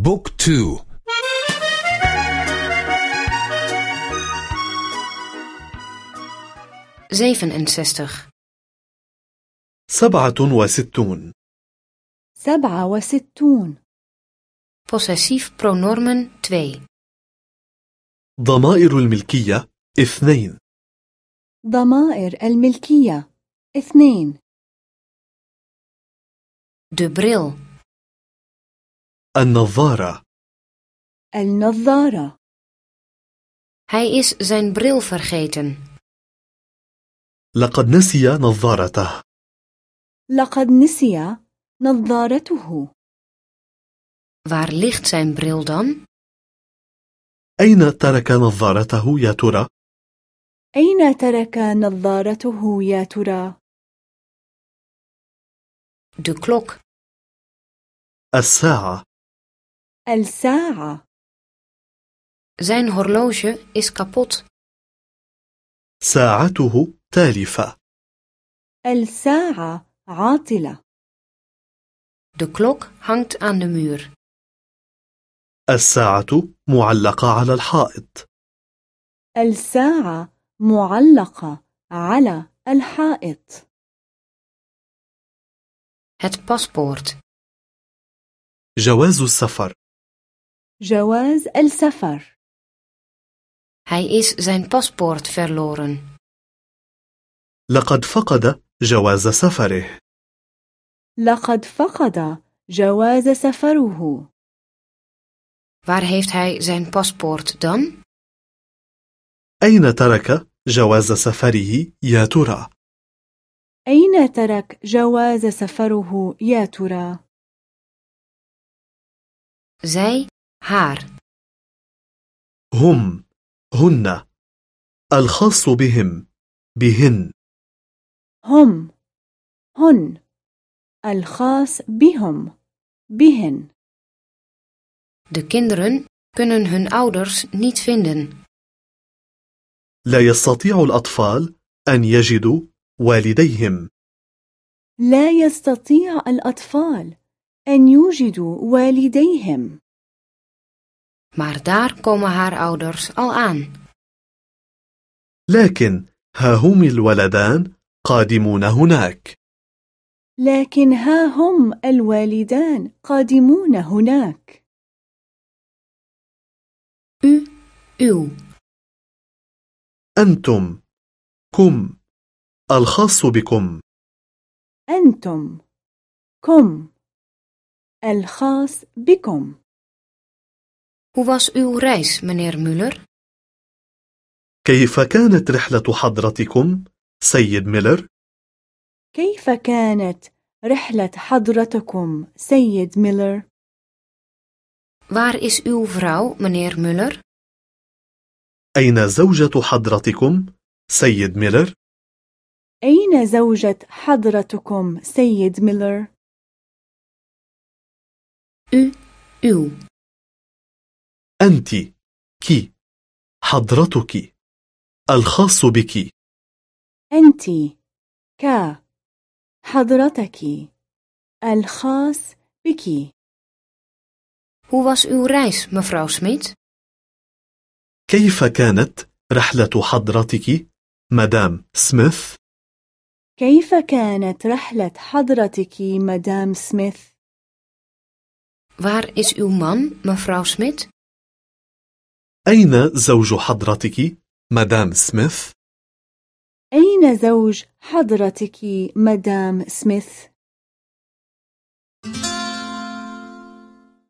بوك تو. en zestig سبعة وستون. سبعة وستون. Possessief pronormen 2 ضمائر الملكية اثنين. ضمائر الملكية اثنين. Bril النظارة. النظارة. Hij is zijn bril vergeten. لقد نسي نظارته. لقد نسي نظارته. Waar ligt zijn bril dan? أين ترك نظارته يا ترى؟ أين ترك نظارته يا ترى؟ de klok. الساعة. الساعة. Zijn horloge is kapot. ساعته تالفة. الساعة عاطلة. De klok hangt aan de muur. الساعة معلقة على الحائط. الساعة معلقة على الحائط. Het paspoort. جواز السفر. جواز السفر. Hij is zijn paspoort verloren. لقد فقد جواز سفره. لقد فقد جواز سفره. Waar heeft hij zijn paspoort dan? أين ترك جواز سفره يا ترى؟ أين ترك جواز سفره يا ترى؟ zij haar هم هن. الخاص بهم بهن. هم هن. الخاص بهم بهن. De kinderen kunnen hun ouders niet vinden. لا يستطيع الأطفال أن يجدوا والديهم. لا يستطيع الأطفال أن يوجدوا والديهم. Maar daar komen haar ouders al aan. لكن ها هم الولدان قادمون هناك. لكن ها هم الوالدان قادمون هناك. U uw. أنتم كم الخاص بكم. أنتم كم الخاص بكم. Hoe was uw reis meneer Muller كيف كانت رحلة حضرتكم سيد ميلر؟ كيف كانت رحلة حضرتكم سيد ميلر؟ waar is uw vrouw meneer Muller أين زوجة حضرتكم سيد ميلر؟ أين زوجة حضرتكم سيد ميلر؟ u uw أنت كي حضرتك الخاص بك أنت ك حضرتك الخاص بك hoe was uw reis mevrouw Smit كيف كانت رحلة حضرتك مدام سميث؟ كيف كانت رحلة حضرتك مدام سميث؟ waar is uw man mevrouw Smit أين زوج حضرتك مدام سميث؟ أين زوج حضرتك مدام سميث؟